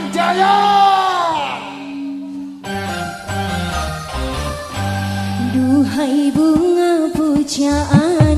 Semang Jaya Duhai bunga pujaan